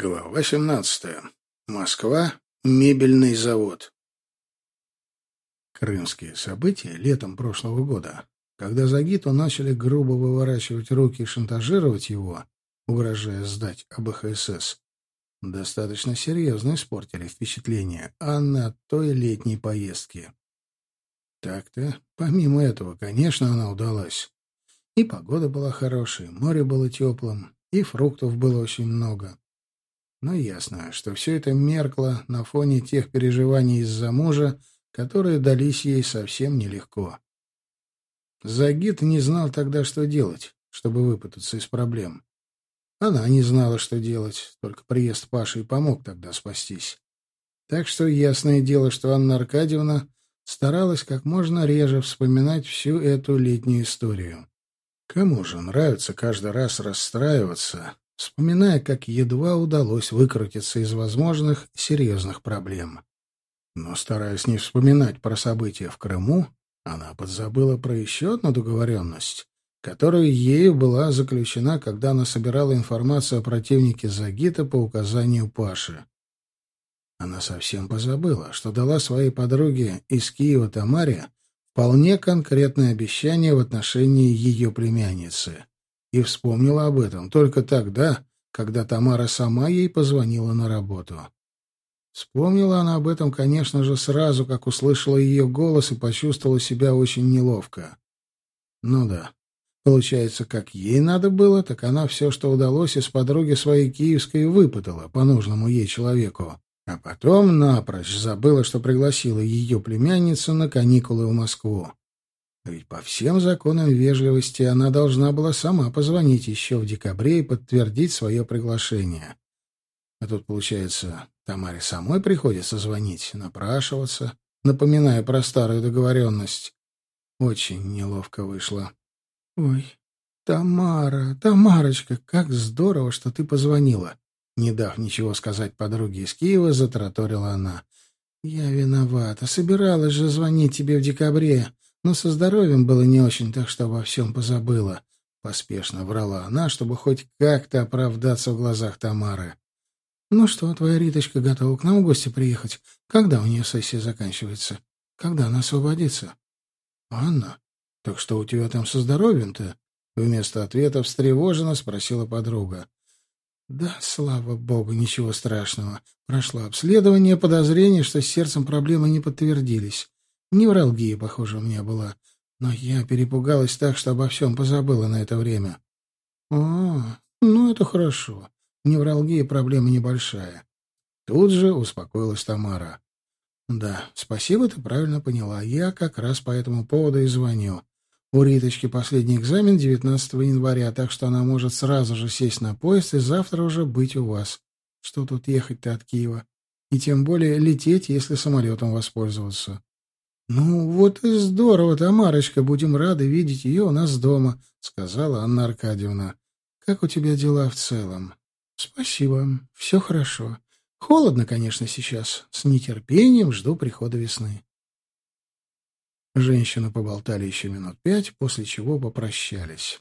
Глава 17. Москва. Мебельный завод. Крымские события летом прошлого года, когда Загиту начали грубо выворачивать руки и шантажировать его, угрожая сдать АБХСС, достаточно серьезно испортили впечатление Анны от той летней поездки. Так-то, помимо этого, конечно, она удалась. И погода была хорошей, море было теплым, и фруктов было очень много. Но ясно, что все это меркло на фоне тех переживаний из-за мужа, которые дались ей совсем нелегко. Загид не знал тогда, что делать, чтобы выпутаться из проблем. Она не знала, что делать, только приезд Паши и помог тогда спастись. Так что ясное дело, что Анна Аркадьевна старалась как можно реже вспоминать всю эту летнюю историю. Кому же нравится каждый раз расстраиваться, вспоминая, как едва удалось выкрутиться из возможных серьезных проблем. Но, стараясь не вспоминать про события в Крыму, она подзабыла про еще одну договоренность, которая ею была заключена, когда она собирала информацию о противнике Загита по указанию Паши. Она совсем позабыла, что дала своей подруге из Киева Тамаре вполне конкретное обещание в отношении ее племянницы и вспомнила об этом только тогда, когда Тамара сама ей позвонила на работу. Вспомнила она об этом, конечно же, сразу, как услышала ее голос и почувствовала себя очень неловко. Ну да, получается, как ей надо было, так она все, что удалось, из подруги своей киевской выпытала по нужному ей человеку. А потом напрочь забыла, что пригласила ее племянницу на каникулы в Москву. Ведь по всем законам вежливости она должна была сама позвонить еще в декабре и подтвердить свое приглашение. А тут, получается, Тамаре самой приходится звонить, напрашиваться, напоминая про старую договоренность. Очень неловко вышло. «Ой, Тамара, Тамарочка, как здорово, что ты позвонила!» Не дав ничего сказать подруге из Киева, затраторила она. «Я виновата. Собиралась же звонить тебе в декабре. Но со здоровьем было не очень, так что обо всем позабыла. Поспешно врала она, чтобы хоть как-то оправдаться в глазах Тамары. «Ну что, твоя Риточка готова к нам в гости приехать? Когда у нее сессия заканчивается? Когда она освободится?» «Анна, так что у тебя там со здоровьем-то?» Вместо ответа встревоженно спросила подруга. «Да, слава богу, ничего страшного. Прошло обследование, подозрения, что с сердцем проблемы не подтвердились. Невралгия, похоже, у меня была. Но я перепугалась так, что обо всем позабыла на это время. О, ну это хорошо. Невралгия проблема небольшая. Тут же успокоилась Тамара. Да, спасибо, ты правильно поняла. Я как раз по этому поводу и звоню. У Риточки последний экзамен 19 января, так что она может сразу же сесть на поезд и завтра уже быть у вас. Что тут ехать-то от Киева? И тем более лететь, если самолетом воспользоваться. «Ну, вот и здорово, Тамарочка, будем рады видеть ее у нас дома», — сказала Анна Аркадьевна. «Как у тебя дела в целом?» «Спасибо, все хорошо. Холодно, конечно, сейчас. С нетерпением жду прихода весны». Женщины поболтали еще минут пять, после чего попрощались.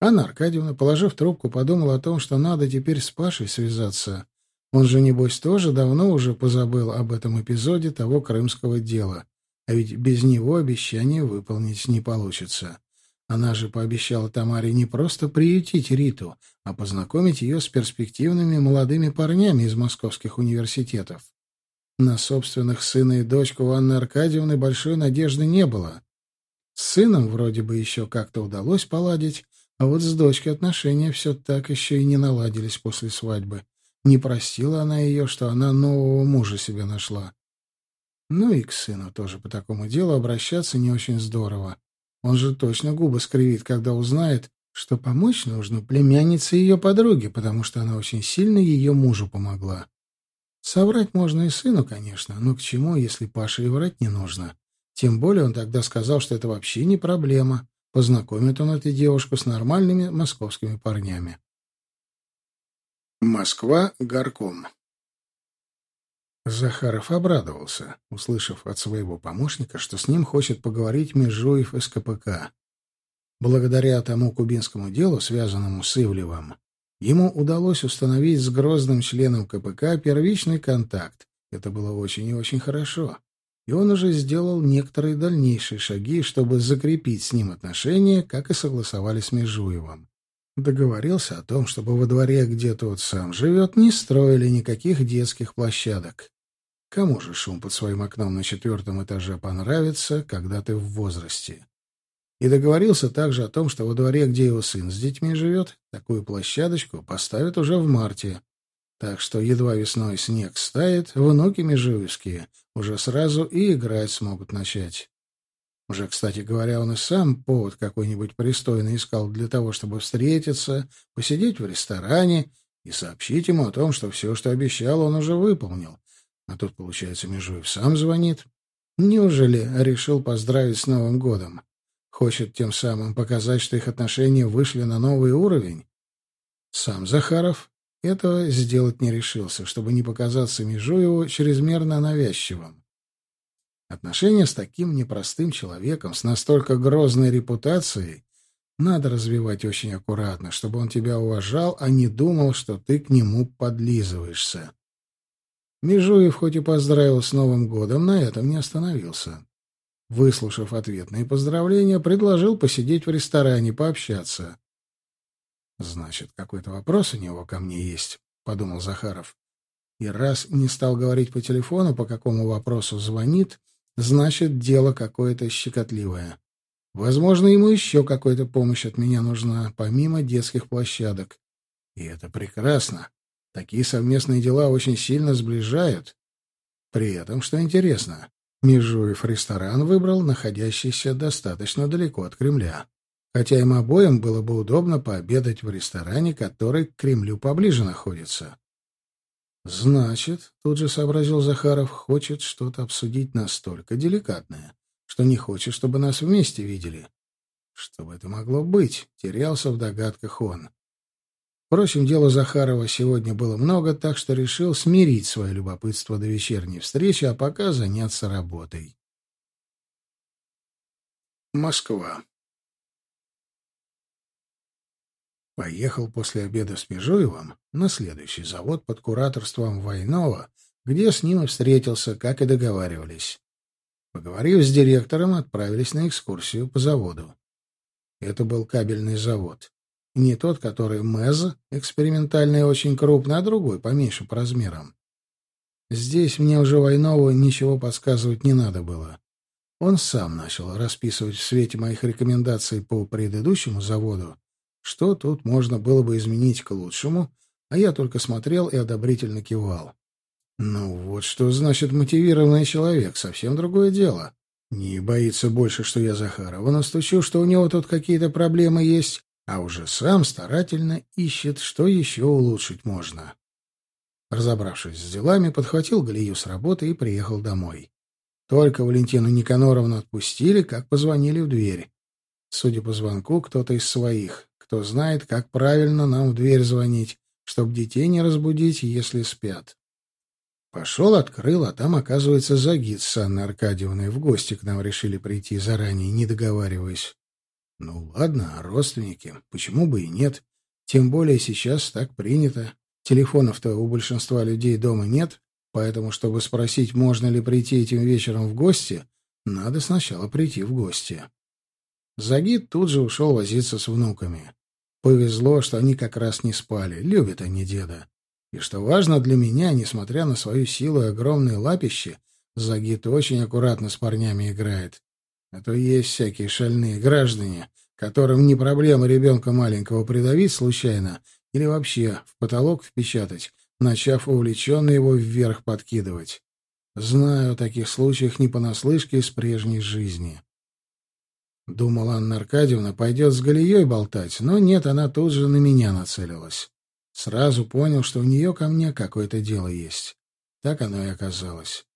Анна Аркадьевна, положив трубку, подумала о том, что надо теперь с Пашей связаться. Он же, небось, тоже давно уже позабыл об этом эпизоде того крымского дела. А ведь без него обещание выполнить не получится. Она же пообещала Тамаре не просто приютить Риту, а познакомить ее с перспективными молодыми парнями из московских университетов. На собственных сына и дочку Анны Аркадьевны большой надежды не было. С сыном вроде бы еще как-то удалось поладить, а вот с дочкой отношения все так еще и не наладились после свадьбы. Не простила она ее, что она нового мужа себе нашла. Ну и к сыну тоже по такому делу обращаться не очень здорово. Он же точно губы скривит, когда узнает, что помочь нужно племяннице ее подруги, потому что она очень сильно ее мужу помогла. Соврать можно и сыну, конечно, но к чему, если Паше и врать не нужно? Тем более он тогда сказал, что это вообще не проблема. Познакомит он эту девушку с нормальными московскими парнями. Москва, горком. Захаров обрадовался, услышав от своего помощника, что с ним хочет поговорить Межуев из КПК. Благодаря тому кубинскому делу, связанному с Ивлевым, ему удалось установить с грозным членом КПК первичный контакт. Это было очень и очень хорошо. И он уже сделал некоторые дальнейшие шаги, чтобы закрепить с ним отношения, как и согласовали с Межуевым. Договорился о том, чтобы во дворе, где тот сам живет, не строили никаких детских площадок. Кому же шум под своим окном на четвертом этаже понравится, когда ты в возрасте? И договорился также о том, что во дворе, где его сын с детьми живет, такую площадочку поставят уже в марте. Так что едва весной снег стает, внуки межуевские уже сразу и играть смогут начать. Уже, кстати говоря, он и сам повод какой-нибудь пристойный искал для того, чтобы встретиться, посидеть в ресторане и сообщить ему о том, что все, что обещал, он уже выполнил. А тут, получается, Межуев сам звонит. Неужели решил поздравить с Новым годом? Хочет тем самым показать, что их отношения вышли на новый уровень? Сам Захаров этого сделать не решился, чтобы не показаться Межуеву чрезмерно навязчивым. Отношения с таким непростым человеком, с настолько грозной репутацией, надо развивать очень аккуратно, чтобы он тебя уважал, а не думал, что ты к нему подлизываешься. Межуев хоть и поздравил с Новым годом, на этом не остановился. Выслушав ответные поздравления, предложил посидеть в ресторане, пообщаться. «Значит, какой-то вопрос у него ко мне есть», — подумал Захаров. И раз не стал говорить по телефону, по какому вопросу звонит, значит, дело какое-то щекотливое. Возможно, ему еще какая-то помощь от меня нужна, помимо детских площадок. И это прекрасно. Такие совместные дела очень сильно сближают. При этом, что интересно, Межуев ресторан выбрал, находящийся достаточно далеко от Кремля. Хотя им обоим было бы удобно пообедать в ресторане, который к Кремлю поближе находится. Значит, тут же сообразил Захаров, хочет что-то обсудить настолько деликатное, что не хочет, чтобы нас вместе видели. Что бы это могло быть? Терялся в догадках он. Впрочем, дела Захарова сегодня было много, так что решил смирить свое любопытство до вечерней встречи, а пока заняться работой. Москва. Поехал после обеда с Межуевым на следующий завод под кураторством Войнова, где с ним и встретился, как и договаривались. Поговорив с директором, отправились на экскурсию по заводу. Это был кабельный завод. Не тот, который МЭЗ, экспериментальный и очень крупный, а другой, поменьше по размерам. Здесь мне уже Войнову ничего подсказывать не надо было. Он сам начал расписывать в свете моих рекомендаций по предыдущему заводу, что тут можно было бы изменить к лучшему, а я только смотрел и одобрительно кивал. Ну вот что значит мотивированный человек, совсем другое дело. Не боится больше, что я Захарова настучу, что у него тут какие-то проблемы есть, а уже сам старательно ищет, что еще улучшить можно. Разобравшись с делами, подхватил Галию с работы и приехал домой. Только Валентину Никаноровну отпустили, как позвонили в дверь. Судя по звонку, кто-то из своих. Кто знает, как правильно нам в дверь звонить, чтобы детей не разбудить, если спят. Пошел, открыл, а там, оказывается, Загид с Анной Аркадьевной в гости к нам решили прийти заранее, не договариваясь. Ну ладно, родственники, почему бы и нет? Тем более сейчас так принято. Телефонов-то у большинства людей дома нет, поэтому, чтобы спросить, можно ли прийти этим вечером в гости, надо сначала прийти в гости. Загид тут же ушел возиться с внуками. Повезло, что они как раз не спали, любят они деда. И что важно для меня, несмотря на свою силу и огромные лапищи, Загид очень аккуратно с парнями играет. А то есть всякие шальные граждане, которым не проблема ребенка маленького придавить случайно или вообще в потолок впечатать, начав увлеченно его вверх подкидывать. Знаю о таких случаях не понаслышке из прежней жизни. Думала, Анна Аркадьевна пойдет с Галией болтать, но нет, она тут же на меня нацелилась. Сразу понял, что у нее ко мне какое-то дело есть. Так оно и оказалось.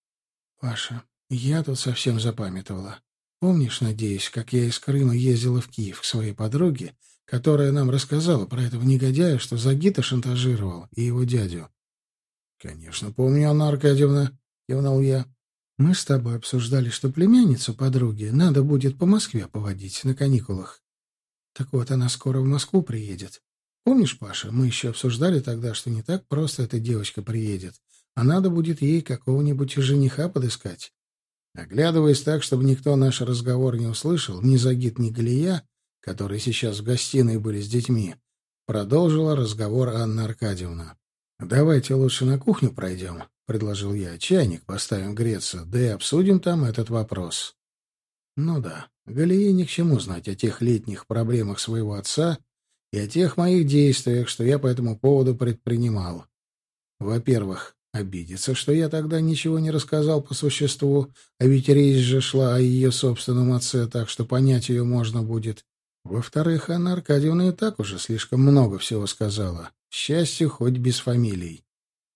— Паша, я тут совсем запамятовала. Помнишь, надеюсь, как я из Крыма ездила в Киев к своей подруге, которая нам рассказала про этого негодяя, что Загита шантажировал, и его дядю? — Конечно, помню, Анна Аркадьевна, — кивнул я. Мы с тобой обсуждали, что племянницу подруги надо будет по Москве поводить на каникулах. Так вот, она скоро в Москву приедет. Помнишь, Паша, мы еще обсуждали тогда, что не так просто эта девочка приедет, а надо будет ей какого-нибудь жениха подыскать. Оглядываясь так, чтобы никто наш разговор не услышал, ни Загид, ни Галия, которые сейчас в гостиной были с детьми, продолжила разговор Анна Аркадьевна. «Давайте лучше на кухню пройдем», — предложил я. «Чайник поставим греться, да и обсудим там этот вопрос». Ну да, Галие ни к чему знать о тех летних проблемах своего отца и о тех моих действиях, что я по этому поводу предпринимал. Во-первых, обидеться, что я тогда ничего не рассказал по существу, а ведь речь же шла о ее собственном отце, так что понять ее можно будет. Во-вторых, Анна Аркадьевна и так уже слишком много всего сказала. Счастье хоть без фамилий.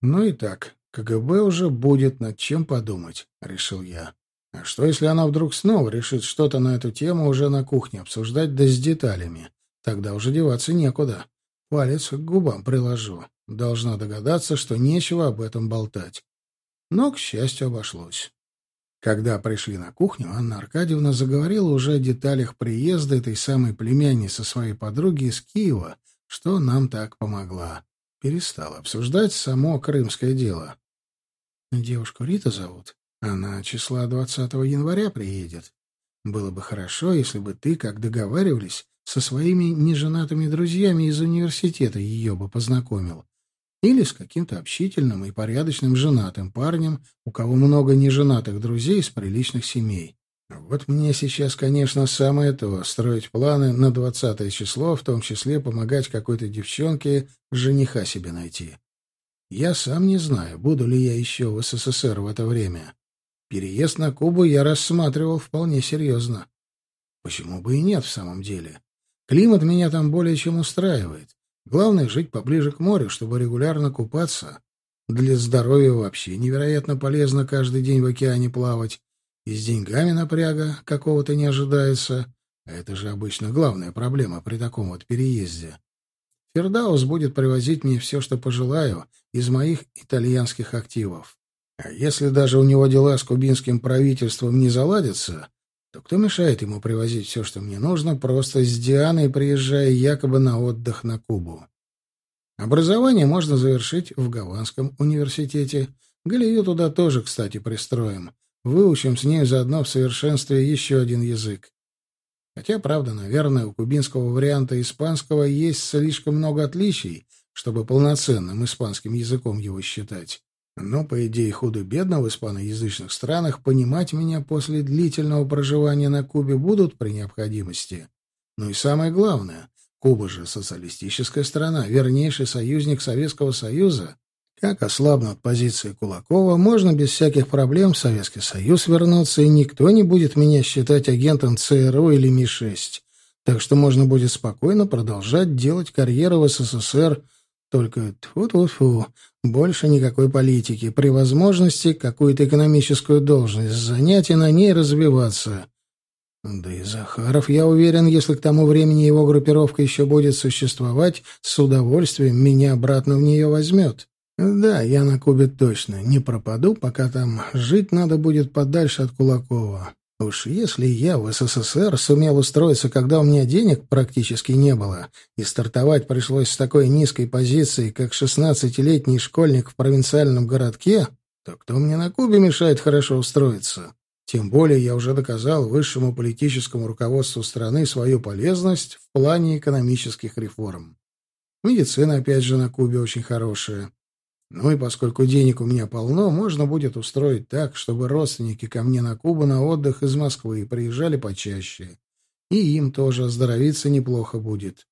Ну и так, КГБ уже будет над чем подумать, — решил я. А что, если она вдруг снова решит что-то на эту тему уже на кухне обсуждать, да с деталями? Тогда уже деваться некуда. Палец к губам приложу. Должна догадаться, что нечего об этом болтать. Но, к счастью, обошлось. Когда пришли на кухню, Анна Аркадьевна заговорила уже о деталях приезда этой самой племянницы своей подруги из Киева, что нам так помогла. Перестала обсуждать само крымское дело. «Девушку Рита зовут?» Она числа 20 января приедет. Было бы хорошо, если бы ты, как договаривались, со своими неженатыми друзьями из университета ее бы познакомил. Или с каким-то общительным и порядочным женатым парнем, у кого много неженатых друзей из приличных семей. Вот мне сейчас, конечно, самое то — строить планы на двадцатое число, в том числе помогать какой-то девчонке жениха себе найти. Я сам не знаю, буду ли я еще в СССР в это время. Переезд на Кубу я рассматривал вполне серьезно. Почему бы и нет в самом деле? Климат меня там более чем устраивает. Главное — жить поближе к морю, чтобы регулярно купаться. Для здоровья вообще невероятно полезно каждый день в океане плавать. И с деньгами напряга какого-то не ожидается. это же обычно главная проблема при таком вот переезде. Фердаус будет привозить мне все, что пожелаю, из моих итальянских активов. А если даже у него дела с кубинским правительством не заладятся, то кто мешает ему привозить все, что мне нужно, просто с Дианой приезжая якобы на отдых на Кубу? Образование можно завершить в Гаванском университете. Галию туда тоже, кстати, пристроим. Выучим с ней заодно в совершенстве еще один язык. Хотя, правда, наверное, у кубинского варианта испанского есть слишком много отличий, чтобы полноценным испанским языком его считать. Но, по идее, худо-бедно в испаноязычных странах понимать меня после длительного проживания на Кубе будут при необходимости. Ну и самое главное, Куба же социалистическая страна, вернейший союзник Советского Союза. Как ослабнут позиции Кулакова, можно без всяких проблем в Советский Союз вернуться, и никто не будет меня считать агентом ЦРУ или Ми-6. Так что можно будет спокойно продолжать делать карьеру в СССР только тьфу-тьфу-тьфу, больше никакой политики. При возможности какую-то экономическую должность занять и на ней развиваться. Да и Захаров, я уверен, если к тому времени его группировка еще будет существовать, с удовольствием меня обратно в нее возьмет. Да, я на Кубе точно не пропаду, пока там жить надо будет подальше от Кулакова. Уж если я в СССР сумел устроиться, когда у меня денег практически не было, и стартовать пришлось с такой низкой позиции, как шестнадцатилетний школьник в провинциальном городке, то кто мне на Кубе мешает хорошо устроиться? Тем более я уже доказал высшему политическому руководству страны свою полезность в плане экономических реформ. Медицина, опять же, на Кубе очень хорошая. Ну и поскольку денег у меня полно, можно будет устроить так, чтобы родственники ко мне на Кубу на отдых из Москвы приезжали почаще. И им тоже оздоровиться неплохо будет.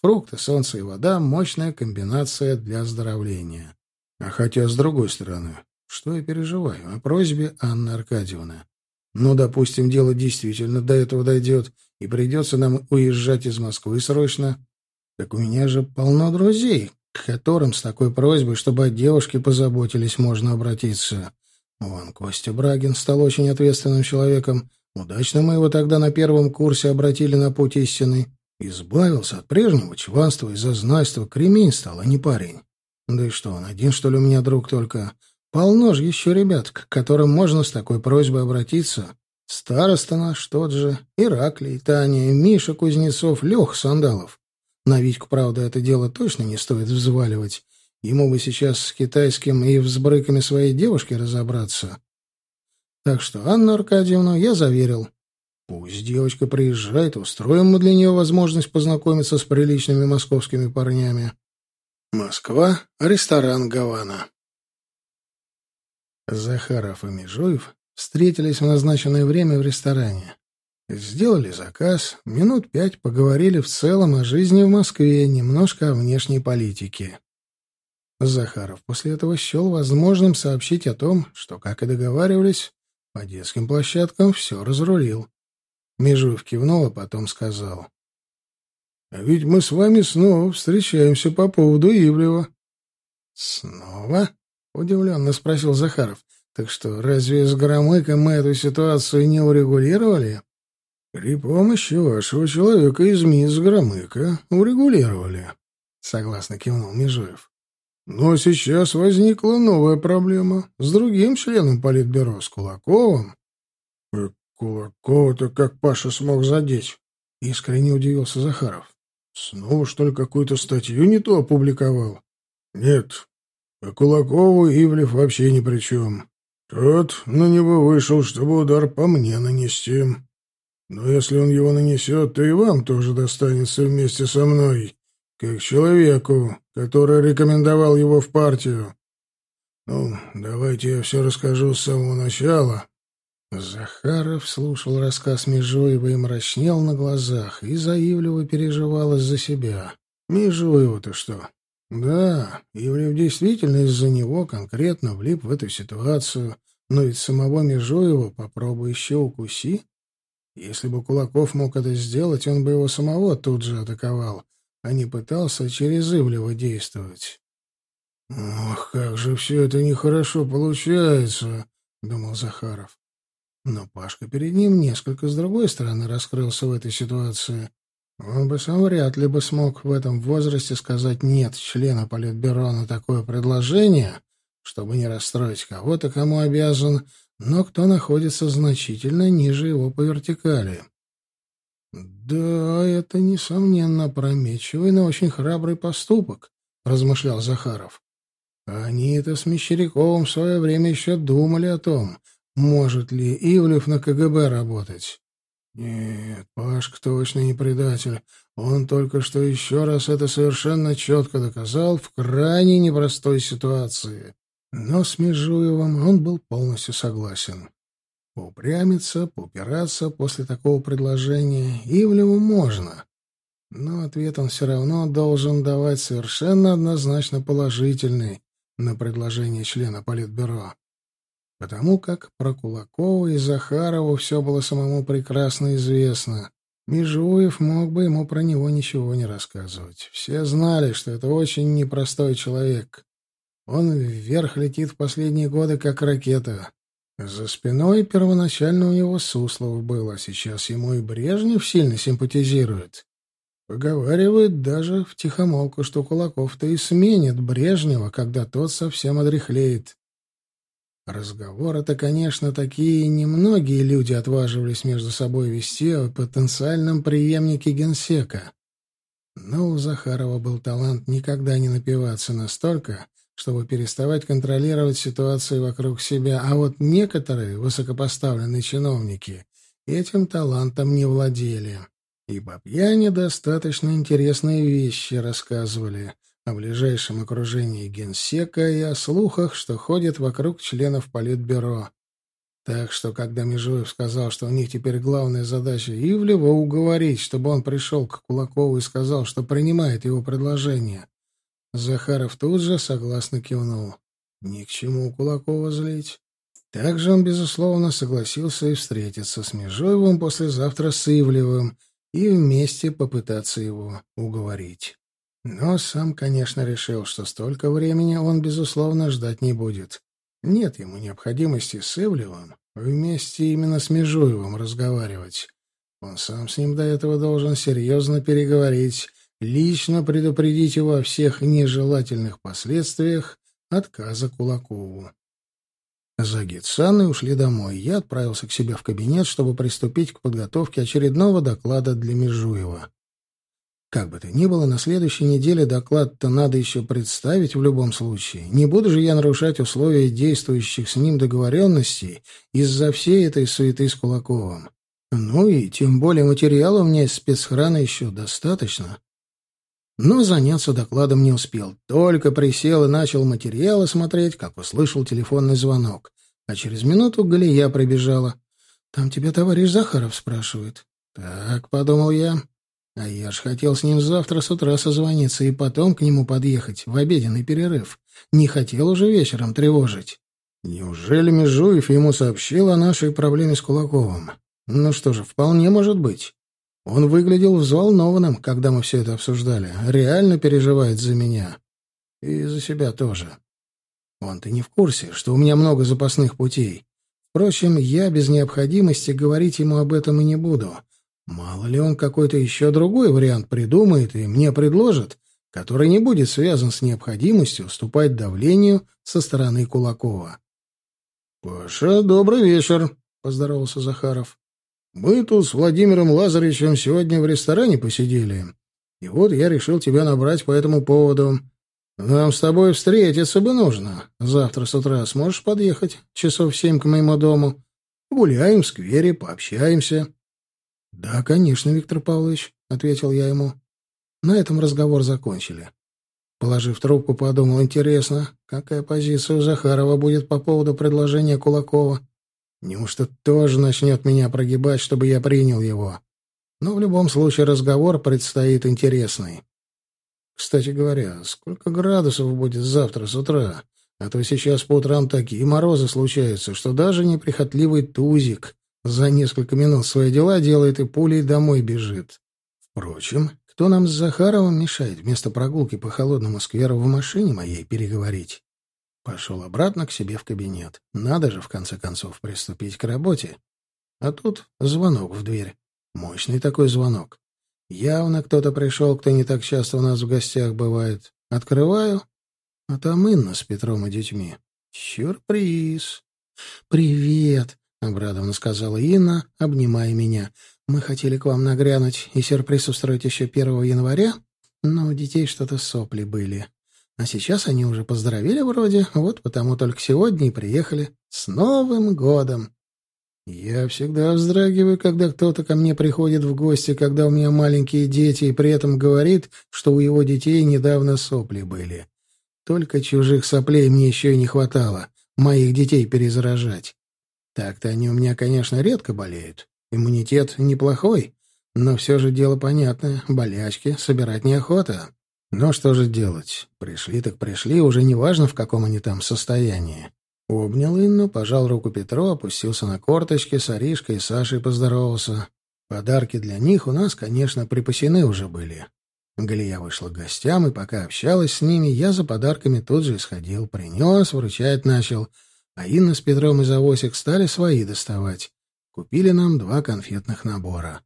Фрукты, солнце и вода — мощная комбинация для оздоровления. А хотя, с другой стороны, что я переживаю о просьбе Анны Аркадьевны? Ну, допустим, дело действительно до этого дойдет, и придется нам уезжать из Москвы срочно. Так у меня же полно друзей, к которым с такой просьбой, чтобы о девушке позаботились, можно обратиться. Вон, Костя Брагин стал очень ответственным человеком. Удачно мы его тогда на первом курсе обратили на путь истины. Избавился от прежнего чванства и зазнайства. Кремень стал, а не парень. Да и что, он один, что ли, у меня друг только? Полно же еще ребят, к которым можно с такой просьбой обратиться. Староста наш тот же, Ираклий, Таня, Миша Кузнецов, Лех Сандалов. На Витьку, правда, это дело точно не стоит взваливать. Ему бы сейчас с китайским и взбрыками своей девушки разобраться. Так что Анну Аркадьевну я заверил. Пусть девочка приезжает, устроим мы для нее возможность познакомиться с приличными московскими парнями. Москва, ресторан «Гавана». Захаров и Межуев встретились в назначенное время в ресторане. Сделали заказ, минут пять поговорили в целом о жизни в Москве, немножко о внешней политике. Захаров после этого счел возможным сообщить о том, что, как и договаривались, по детским площадкам все разрулил. Межуев кивнул, а потом сказал. — А ведь мы с вами снова встречаемся по поводу Ивлева. — Снова? — удивленно спросил Захаров. — Так что, разве с Громыком мы эту ситуацию не урегулировали? — При помощи вашего человека из МИС Громыка урегулировали, — согласно кивнул Межуев. Но сейчас возникла новая проблема с другим членом Политбюро, с Кулаковым. «Э, Кулакова-то как Паша смог задеть? Искренне удивился Захаров. Снова, что ли, какую-то статью не то опубликовал? Нет, по Кулакову Ивлев вообще ни при чем. Тот на него вышел, чтобы удар по мне нанести. Но если он его нанесет, то и вам тоже достанется вместе со мной как человеку, который рекомендовал его в партию. Ну, давайте я все расскажу с самого начала. Захаров слушал рассказ Межуева и мрачнел на глазах, и заивливо переживал из-за себя. Межуеву-то что? Да, Ивлев действительно из-за него конкретно влип в эту ситуацию, но ведь самого Межуева попробуй еще укуси. Если бы Кулаков мог это сделать, он бы его самого тут же атаковал, а не пытался через Ивлева действовать. «Ох, как же все это нехорошо получается», — думал Захаров. Но Пашка перед ним несколько с другой стороны раскрылся в этой ситуации. Он бы сам вряд ли бы смог в этом возрасте сказать «нет» члена Политбюро на такое предложение, чтобы не расстроить кого-то, кому обязан, но кто находится значительно ниже его по вертикали. «Да, это, несомненно, опрометчивый, но очень храбрый поступок», — размышлял Захаров. «Они-то с Мещеряковым в свое время еще думали о том, может ли Ивлев на КГБ работать. Нет, Пашка точно не предатель. Он только что еще раз это совершенно четко доказал в крайне непростой ситуации. Но с Межуевым он был полностью согласен. Поупрямиться, поупираться после такого предложения Ивлеву можно. Но ответ он все равно должен давать совершенно однозначно положительный на предложение члена Политбюро. Потому как про Кулакова и Захарова все было самому прекрасно известно. Межуев мог бы ему про него ничего не рассказывать. Все знали, что это очень непростой человек. Он вверх летит в последние годы, как ракета. За спиной первоначально у него Суслов был, а сейчас ему и Брежнев сильно симпатизирует. Поговаривают даже в тихомолку, что Кулаков-то и сменит Брежнева, когда тот совсем одряхлеет. Разговоры-то, конечно, такие немногие люди отваживались между собой вести о потенциальном преемнике генсека. Но у Захарова был талант никогда не напиваться настолько, чтобы переставать контролировать ситуацию вокруг себя, а вот некоторые высокопоставленные чиновники этим талантом не владели. И пьяни достаточно интересные вещи рассказывали о ближайшем окружении генсека и о слухах, что ходят вокруг членов политбюро. Так что, когда Межуев сказал, что у них теперь главная задача Ивлева уговорить, чтобы он пришел к Кулакову и сказал, что принимает его предложение, Захаров тут же согласно кивнул. Ни к чему Кулакова злить. Также он, безусловно, согласился и встретиться с Межоевым послезавтра с Ивлевым и вместе попытаться его уговорить. Но сам, конечно, решил, что столько времени он, безусловно, ждать не будет. Нет ему необходимости с Ивлевым вместе именно с Межуевым разговаривать. Он сам с ним до этого должен серьезно переговорить, лично предупредить его о всех нежелательных последствиях отказа Кулакову. Загид с Анной ушли домой. Я отправился к себе в кабинет, чтобы приступить к подготовке очередного доклада для Межуева. Как бы то ни было, на следующей неделе доклад-то надо еще представить в любом случае. Не буду же я нарушать условия действующих с ним договоренностей из-за всей этой суеты с Кулаковым. Ну и тем более материала у меня из спецхрана еще достаточно. Но заняться докладом не успел. Только присел и начал материалы смотреть, как услышал телефонный звонок. А через минуту Галия прибежала. «Там тебя товарищ Захаров спрашивает». «Так», — подумал я. «А я ж хотел с ним завтра с утра созвониться и потом к нему подъехать в обеденный перерыв. Не хотел уже вечером тревожить». Неужели Межуев ему сообщил о нашей проблеме с Кулаковым? Ну что же, вполне может быть. Он выглядел взволнованным, когда мы все это обсуждали. Реально переживает за меня. И за себя тоже. Он-то не в курсе, что у меня много запасных путей. Впрочем, я без необходимости говорить ему об этом и не буду. Мало ли он какой-то еще другой вариант придумает и мне предложит, который не будет связан с необходимостью уступать давлению со стороны Кулакова. — Паша, добрый вечер, — поздоровался Захаров. Мы тут с Владимиром Лазаревичем сегодня в ресторане посидели. И вот я решил тебя набрать по этому поводу. Нам с тобой встретиться бы нужно. Завтра с утра сможешь подъехать часов семь к моему дому? Гуляем в сквере, пообщаемся. — Да, конечно, Виктор Павлович, — ответил я ему. На этом разговор закончили. Положив трубку, подумал, интересно, какая позиция у Захарова будет по поводу предложения Кулакова. Неужто тоже начнет меня прогибать, чтобы я принял его? Но в любом случае разговор предстоит интересный. Кстати говоря, сколько градусов будет завтра с утра? А то сейчас по утрам такие морозы случаются, что даже неприхотливый тузик за несколько минут свои дела делает и пулей домой бежит. Впрочем, кто нам с Захаровым мешает вместо прогулки по холодному скверу в машине моей переговорить? Пошел обратно к себе в кабинет. Надо же, в конце концов, приступить к работе. А тут звонок в дверь. Мощный такой звонок. Явно кто-то пришел, кто не так часто у нас в гостях бывает. Открываю, а там Инна с Петром и детьми. Сюрприз. «Привет», — обрадованно сказала Инна, обнимая меня. «Мы хотели к вам нагрянуть и сюрприз устроить еще первого января, но у детей что-то сопли были. А сейчас они уже поздоровели вроде, вот потому только сегодня и приехали. С Новым годом! Я всегда вздрагиваю, когда кто-то ко мне приходит в гости, когда у меня маленькие дети, и при этом говорит, что у его детей недавно сопли были. Только чужих соплей мне еще и не хватало, моих детей перезаражать. Так-то они у меня, конечно, редко болеют. Иммунитет неплохой, но все же дело понятное, болячки собирать неохота. Но что же делать? Пришли так пришли, уже не важно, в каком они там состоянии. Обнял Инну, пожал руку Петру, опустился на корточки, с Аришкой и Сашей поздоровался. Подарки для них у нас, конечно, припасены уже были. Галия вышла к гостям, и пока общалась с ними, я за подарками тут же исходил, принес, вручать начал, а Инна с Петром из Авосик стали свои доставать. Купили нам два конфетных набора.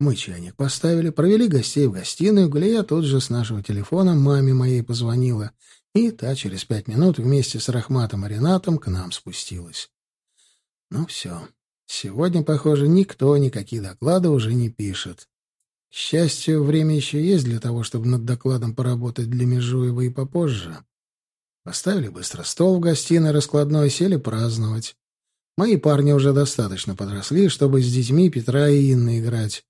Мы чайник поставили, провели гостей в гостиную, Галия тут же с нашего телефона маме моей позвонила, и та через пять минут вместе с Рахматом и Ренатом к нам спустилась. Ну все. Сегодня, похоже, никто никакие доклады уже не пишет. К счастью, время еще есть для того, чтобы над докладом поработать для Межуева и попозже. Поставили быстро стол в гостиной раскладной, сели праздновать. Мои парни уже достаточно подросли, чтобы с детьми Петра и Инны играть.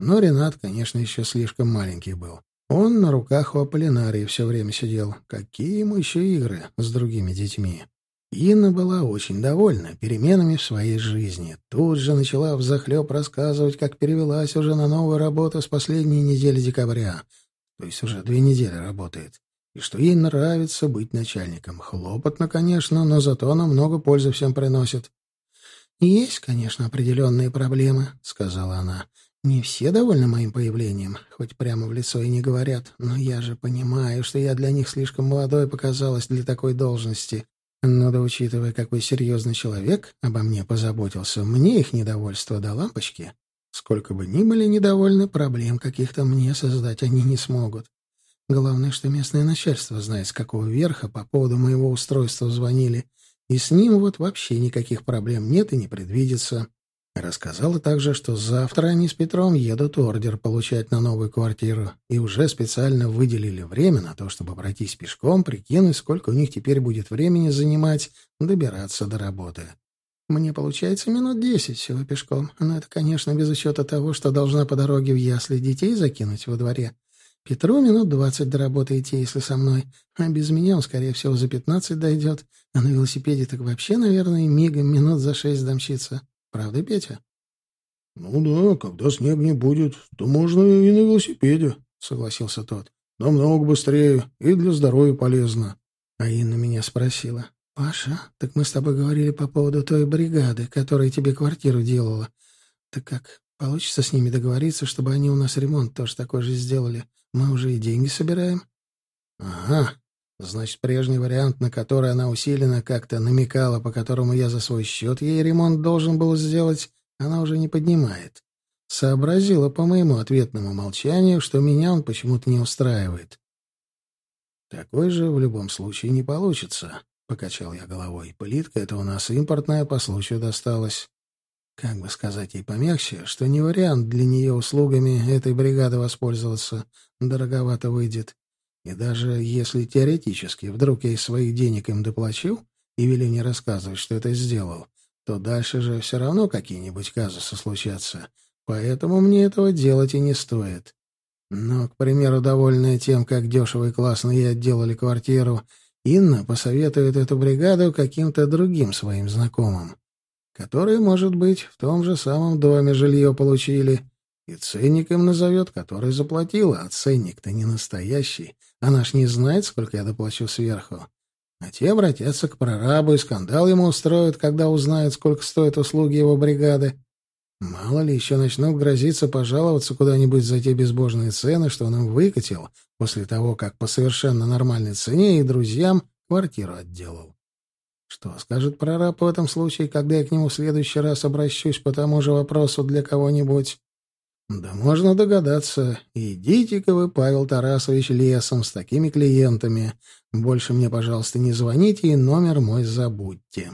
Но Ренат, конечно, еще слишком маленький был. Он на руках у Аполлинарии все время сидел. Какие ему еще игры с другими детьми? Инна была очень довольна переменами в своей жизни. Тут же начала взахлеб рассказывать, как перевелась уже на новую работу с последней недели декабря. То есть уже две недели работает. И что ей нравится быть начальником. Хлопотно, конечно, но зато она много пользы всем приносит. «Есть, конечно, определенные проблемы», — сказала она. Не все довольны моим появлением, хоть прямо в лицо и не говорят, но я же понимаю, что я для них слишком молодой показалась для такой должности. Но да учитывая, какой серьезный человек обо мне позаботился, мне их недовольство до лампочки. Сколько бы ни были недовольны, проблем каких-то мне создать они не смогут. Главное, что местное начальство знает, с какого верха по поводу моего устройства звонили, и с ним вот вообще никаких проблем нет и не предвидится. Рассказала также, что завтра они с Петром едут ордер получать на новую квартиру и уже специально выделили время на то, чтобы пройтись пешком, прикинуть, сколько у них теперь будет времени занимать добираться до работы. Мне получается минут десять всего пешком, но это, конечно, без учета того, что должна по дороге в ясли детей закинуть во дворе. Петру минут двадцать до работы идти, если со мной, а без меня он, скорее всего, за пятнадцать дойдет, а на велосипеде так вообще, наверное, мигом минут за шесть домчится. Правда, Петя? — Ну да, когда снег не будет, то можно и на велосипеде, — согласился тот. — Намного быстрее и для здоровья полезно. А Инна меня спросила. — Паша, так мы с тобой говорили по поводу той бригады, которая тебе квартиру делала. Так как, получится с ними договориться, чтобы они у нас ремонт тоже такой же сделали? Мы уже и деньги собираем? — Ага, Значит, прежний вариант, на который она усиленно как-то намекала, по которому я за свой счет ей ремонт должен был сделать, она уже не поднимает. Сообразила по моему ответному молчанию, что меня он почему-то не устраивает. «Такой же в любом случае не получится», — покачал я головой. «Плитка — это у нас импортная, по случаю досталась. Как бы сказать ей помягче, что не вариант для нее услугами этой бригады воспользоваться. Дороговато выйдет. И даже если теоретически вдруг я из своих денег им доплачу и велю не рассказывать, что это сделал, то дальше же все равно какие-нибудь казусы случатся. Поэтому мне этого делать и не стоит. Но, к примеру, довольная тем, как дешево и классно ей отделали квартиру, Инна посоветует эту бригаду каким-то другим своим знакомым, которые, может быть, в том же самом доме жилье получили, и ценник им назовет, который заплатила, а ценник-то не настоящий, она ж не знает, сколько я доплачу сверху. А те обратятся к прорабу и скандал ему устроят, когда узнают, сколько стоят услуги его бригады. Мало ли, еще начнут грозиться пожаловаться куда-нибудь за те безбожные цены, что он им выкатил, после того, как по совершенно нормальной цене и друзьям квартиру отделал. Что скажет прораб в этом случае, когда я к нему в следующий раз обращусь по тому же вопросу для кого-нибудь? Да можно догадаться. Идите-ка вы, Павел Тарасович, лесом с такими клиентами. Больше мне, пожалуйста, не звоните и номер мой забудьте.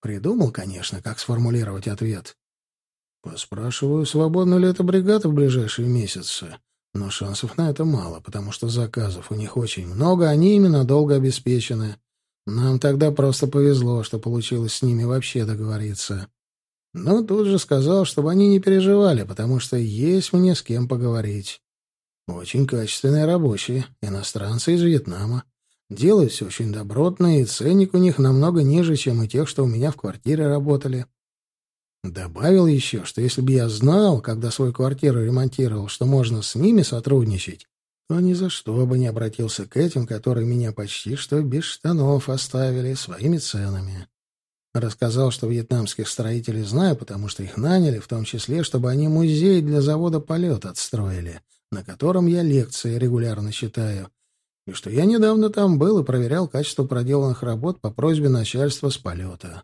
Придумал, конечно, как сформулировать ответ. Поспрашиваю, свободна ли эта бригада в ближайшие месяцы. Но шансов на это мало, потому что заказов у них очень много, они именно долго обеспечены. Нам тогда просто повезло, что получилось с ними вообще договориться. Но тут же сказал, чтобы они не переживали, потому что есть мне с кем поговорить. Очень качественные рабочие, иностранцы из Вьетнама. Делают все очень добротно, и ценник у них намного ниже, чем у тех, что у меня в квартире работали. Добавил еще, что если бы я знал, когда свою квартиру ремонтировал, что можно с ними сотрудничать, то ни за что бы не обратился к этим, которые меня почти что без штанов оставили своими ценами. Рассказал, что вьетнамских строителей знаю, потому что их наняли, в том числе, чтобы они музей для завода «Полет» отстроили, на котором я лекции регулярно читаю, и что я недавно там был и проверял качество проделанных работ по просьбе начальства с «Полета».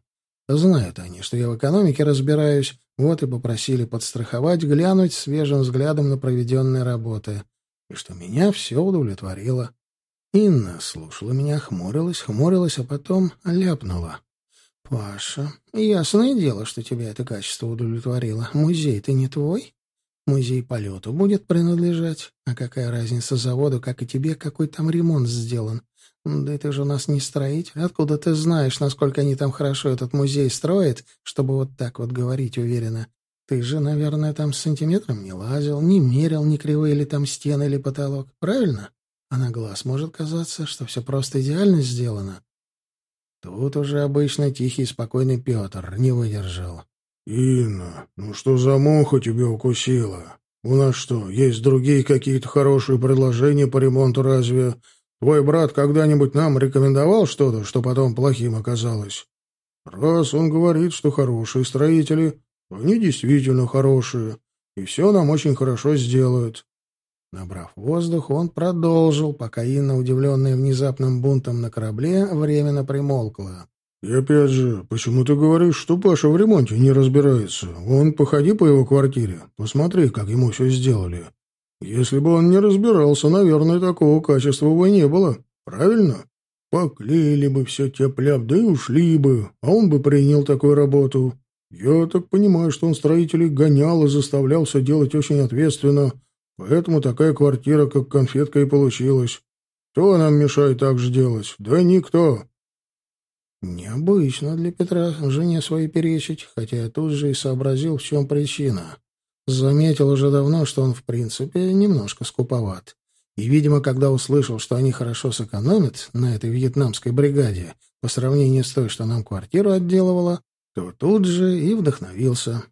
Знают они, что я в экономике разбираюсь, вот и попросили подстраховать, глянуть свежим взглядом на проведенные работы, и что меня все удовлетворило. Инна слушала меня, хмурилась, хмурилась, а потом ляпнула. «Паша, ясное дело, что тебя это качество удовлетворило. Музей-то не твой. Музей полету будет принадлежать. А какая разница заводу, как и тебе, какой там ремонт сделан? Да ты же у нас не строитель. Откуда ты знаешь, насколько они там хорошо этот музей строят, чтобы вот так вот говорить уверенно? Ты же, наверное, там с сантиметром не лазил, не мерил, не кривые ли там стены или потолок, правильно? А на глаз может казаться, что все просто идеально сделано. Тут уже обычно тихий спокойный Петр не выдержал. «Инна, ну что за муха тебя укусила? У нас что, есть другие какие-то хорошие предложения по ремонту разве? Твой брат когда-нибудь нам рекомендовал что-то, что потом плохим оказалось? Раз он говорит, что хорошие строители, они действительно хорошие, и все нам очень хорошо сделают. Набрав воздух, он продолжил, пока Инна, удивленная внезапным бунтом на корабле, временно примолкла. «И опять же, почему ты говоришь, что Паша в ремонте не разбирается? Вон, походи по его квартире, посмотри, как ему все сделали. Если бы он не разбирался, наверное, такого качества бы не было. Правильно? Поклеили бы все тепляп, да и ушли бы, а он бы принял такую работу. Я так понимаю, что он строителей гонял и заставлял все делать очень ответственно, поэтому такая квартира, как конфетка, и получилась. Кто нам мешает так же делать? Да никто. Необычно для Петра жене своей перечить, хотя я тут же и сообразил, в чем причина. Заметил уже давно, что он, в принципе, немножко скуповат. И, видимо, когда услышал, что они хорошо сэкономят на этой вьетнамской бригаде по сравнению с той, что нам квартиру отделывала, то тут же и вдохновился.